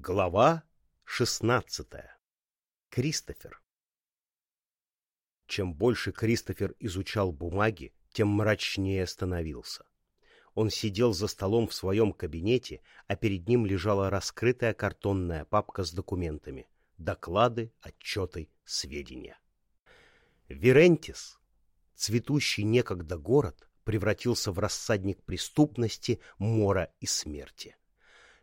Глава шестнадцатая. Кристофер. Чем больше Кристофер изучал бумаги, тем мрачнее становился. Он сидел за столом в своем кабинете, а перед ним лежала раскрытая картонная папка с документами, доклады, отчеты, сведения. Верентис, цветущий некогда город, превратился в рассадник преступности, мора и смерти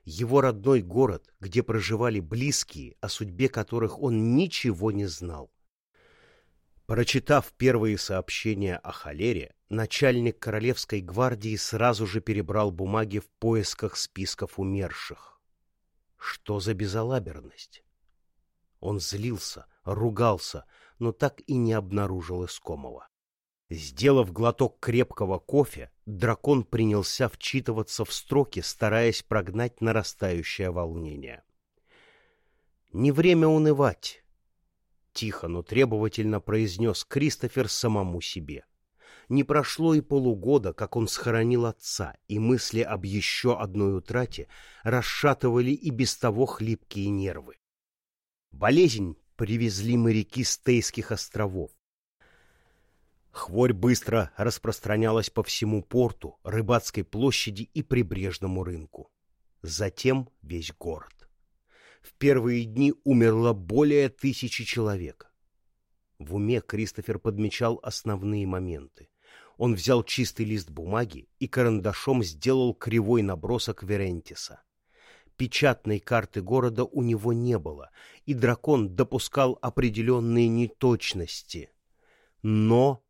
его родной город, где проживали близкие, о судьбе которых он ничего не знал. Прочитав первые сообщения о холере, начальник Королевской гвардии сразу же перебрал бумаги в поисках списков умерших. Что за безалаберность? Он злился, ругался, но так и не обнаружил искомого. Сделав глоток крепкого кофе, дракон принялся вчитываться в строки, стараясь прогнать нарастающее волнение. «Не время унывать», — тихо, но требовательно произнес Кристофер самому себе. Не прошло и полугода, как он схоронил отца, и мысли об еще одной утрате расшатывали и без того хлипкие нервы. Болезнь привезли моряки с Тейских островов. Хворь быстро распространялась по всему порту, рыбацкой площади и прибрежному рынку. Затем весь город. В первые дни умерло более тысячи человек. В уме Кристофер подмечал основные моменты. Он взял чистый лист бумаги и карандашом сделал кривой набросок Верентиса. Печатной карты города у него не было, и дракон допускал определенные неточности. Но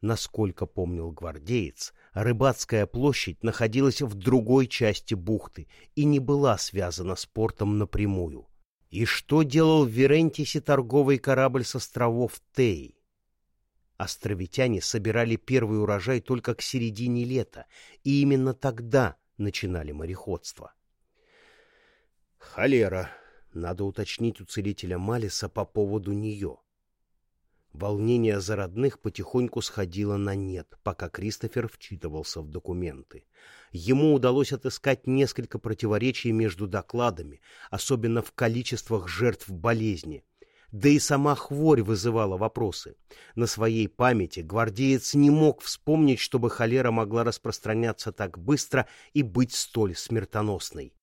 Насколько помнил гвардеец, рыбацкая площадь находилась в другой части бухты и не была связана с портом напрямую. И что делал в Верентисе торговый корабль с островов Тей? Островитяне собирали первый урожай только к середине лета, и именно тогда начинали мореходство. Холера. Надо уточнить у целителя Малиса по поводу нее. Волнение за родных потихоньку сходило на нет, пока Кристофер вчитывался в документы. Ему удалось отыскать несколько противоречий между докладами, особенно в количествах жертв болезни. Да и сама хворь вызывала вопросы. На своей памяти гвардеец не мог вспомнить, чтобы холера могла распространяться так быстро и быть столь смертоносной.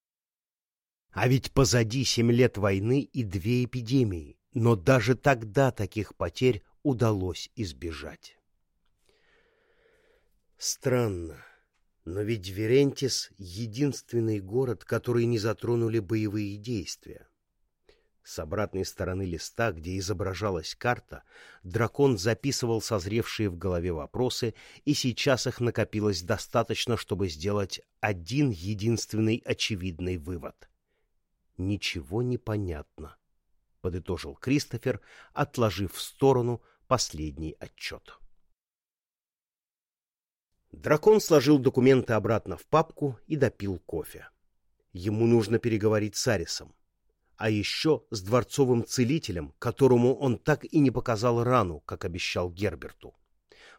А ведь позади семь лет войны и две эпидемии. Но даже тогда таких потерь удалось избежать. Странно, но ведь Верентис — единственный город, который не затронули боевые действия. С обратной стороны листа, где изображалась карта, дракон записывал созревшие в голове вопросы, и сейчас их накопилось достаточно, чтобы сделать один единственный очевидный вывод. Ничего не понятно подытожил Кристофер, отложив в сторону последний отчет. Дракон сложил документы обратно в папку и допил кофе. Ему нужно переговорить с Арисом. А еще с дворцовым целителем, которому он так и не показал рану, как обещал Герберту.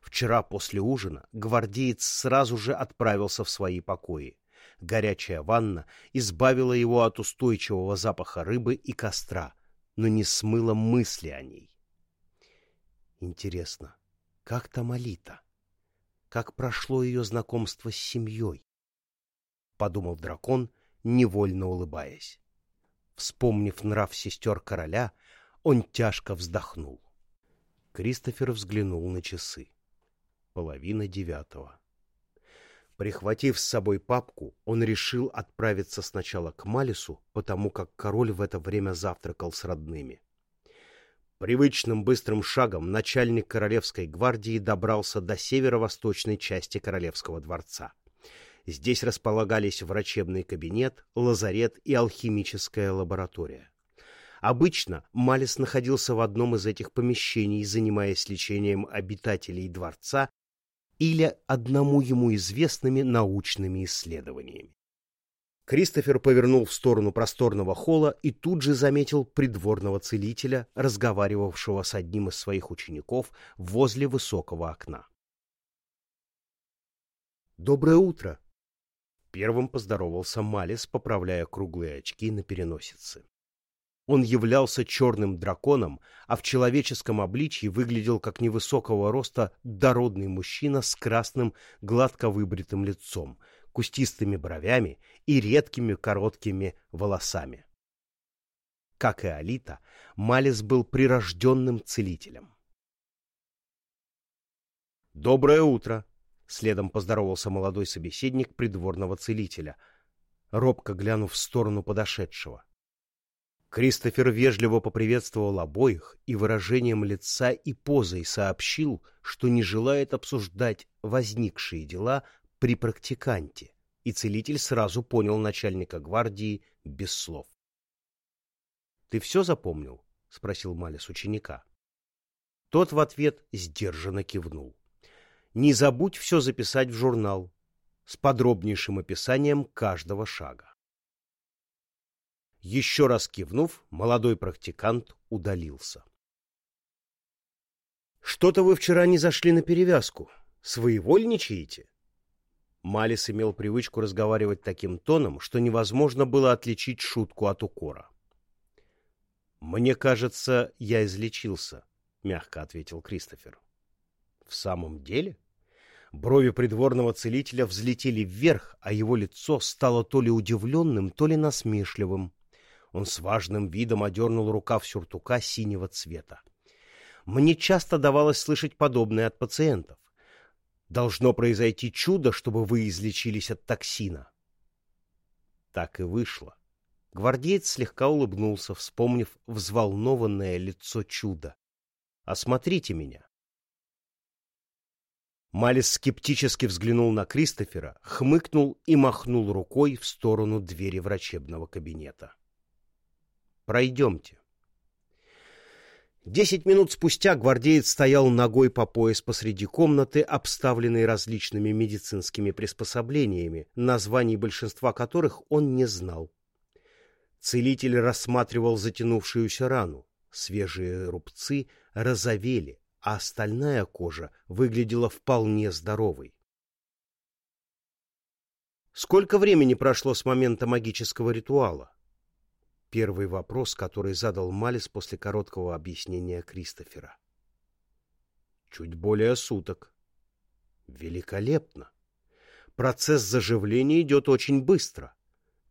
Вчера после ужина гвардеец сразу же отправился в свои покои. Горячая ванна избавила его от устойчивого запаха рыбы и костра — но не смыло мысли о ней. Интересно, как там Алита? Как прошло ее знакомство с семьей? Подумал дракон, невольно улыбаясь. Вспомнив нрав сестер короля, он тяжко вздохнул. Кристофер взглянул на часы. Половина девятого. Прихватив с собой папку, он решил отправиться сначала к Малису, потому как король в это время завтракал с родными. Привычным быстрым шагом начальник Королевской гвардии добрался до северо-восточной части Королевского дворца. Здесь располагались врачебный кабинет, лазарет и алхимическая лаборатория. Обычно Малис находился в одном из этих помещений, занимаясь лечением обитателей дворца или одному ему известными научными исследованиями. Кристофер повернул в сторону просторного холла и тут же заметил придворного целителя, разговаривавшего с одним из своих учеников возле высокого окна. «Доброе утро!» Первым поздоровался Малис, поправляя круглые очки на переносице. Он являлся черным драконом, а в человеческом обличье выглядел как невысокого роста дородный мужчина с красным, гладко выбритым лицом, кустистыми бровями и редкими короткими волосами. Как и Алита, Малис был прирожденным целителем. «Доброе утро!» — следом поздоровался молодой собеседник придворного целителя, робко глянув в сторону подошедшего. Кристофер вежливо поприветствовал обоих и выражением лица и позой сообщил, что не желает обсуждать возникшие дела при практиканте, и целитель сразу понял начальника гвардии без слов. — Ты все запомнил? — спросил Малис ученика. Тот в ответ сдержанно кивнул. — Не забудь все записать в журнал с подробнейшим описанием каждого шага. Еще раз кивнув, молодой практикант удалился. «Что-то вы вчера не зашли на перевязку. Своевольничаете?» Малис имел привычку разговаривать таким тоном, что невозможно было отличить шутку от укора. «Мне кажется, я излечился», — мягко ответил Кристофер. «В самом деле?» Брови придворного целителя взлетели вверх, а его лицо стало то ли удивленным, то ли насмешливым. Он с важным видом одернул рукав сюртука синего цвета. Мне часто давалось слышать подобное от пациентов. Должно произойти чудо, чтобы вы излечились от токсина. Так и вышло. Гвардеец слегка улыбнулся, вспомнив взволнованное лицо чуда. «Осмотрите меня». Малис скептически взглянул на Кристофера, хмыкнул и махнул рукой в сторону двери врачебного кабинета. Пройдемте. Десять минут спустя гвардеец стоял ногой по пояс посреди комнаты, обставленной различными медицинскими приспособлениями, названий большинства которых он не знал. Целитель рассматривал затянувшуюся рану. Свежие рубцы розовели, а остальная кожа выглядела вполне здоровой. Сколько времени прошло с момента магического ритуала? Первый вопрос, который задал Малис после короткого объяснения Кристофера. Чуть более суток. Великолепно. Процесс заживления идет очень быстро.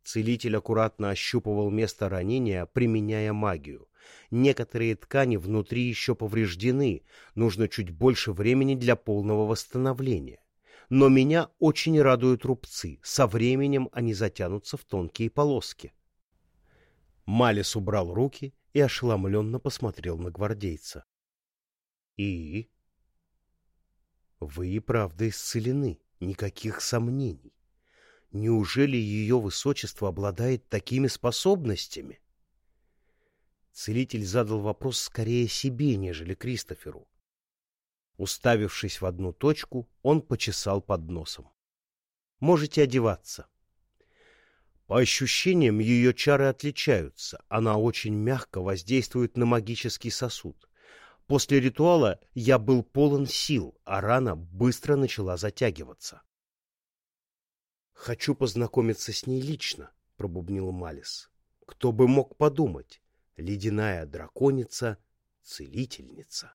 Целитель аккуратно ощупывал место ранения, применяя магию. Некоторые ткани внутри еще повреждены, нужно чуть больше времени для полного восстановления. Но меня очень радуют рубцы, со временем они затянутся в тонкие полоски. Малис убрал руки и ошеломленно посмотрел на гвардейца. — И? — Вы и правда исцелены, никаких сомнений. Неужели ее высочество обладает такими способностями? Целитель задал вопрос скорее себе, нежели Кристоферу. Уставившись в одну точку, он почесал под носом. — Можете одеваться. По ощущениям, ее чары отличаются. Она очень мягко воздействует на магический сосуд. После ритуала я был полон сил, а рана быстро начала затягиваться. «Хочу познакомиться с ней лично», — пробубнил Малис. «Кто бы мог подумать? Ледяная драконица — целительница».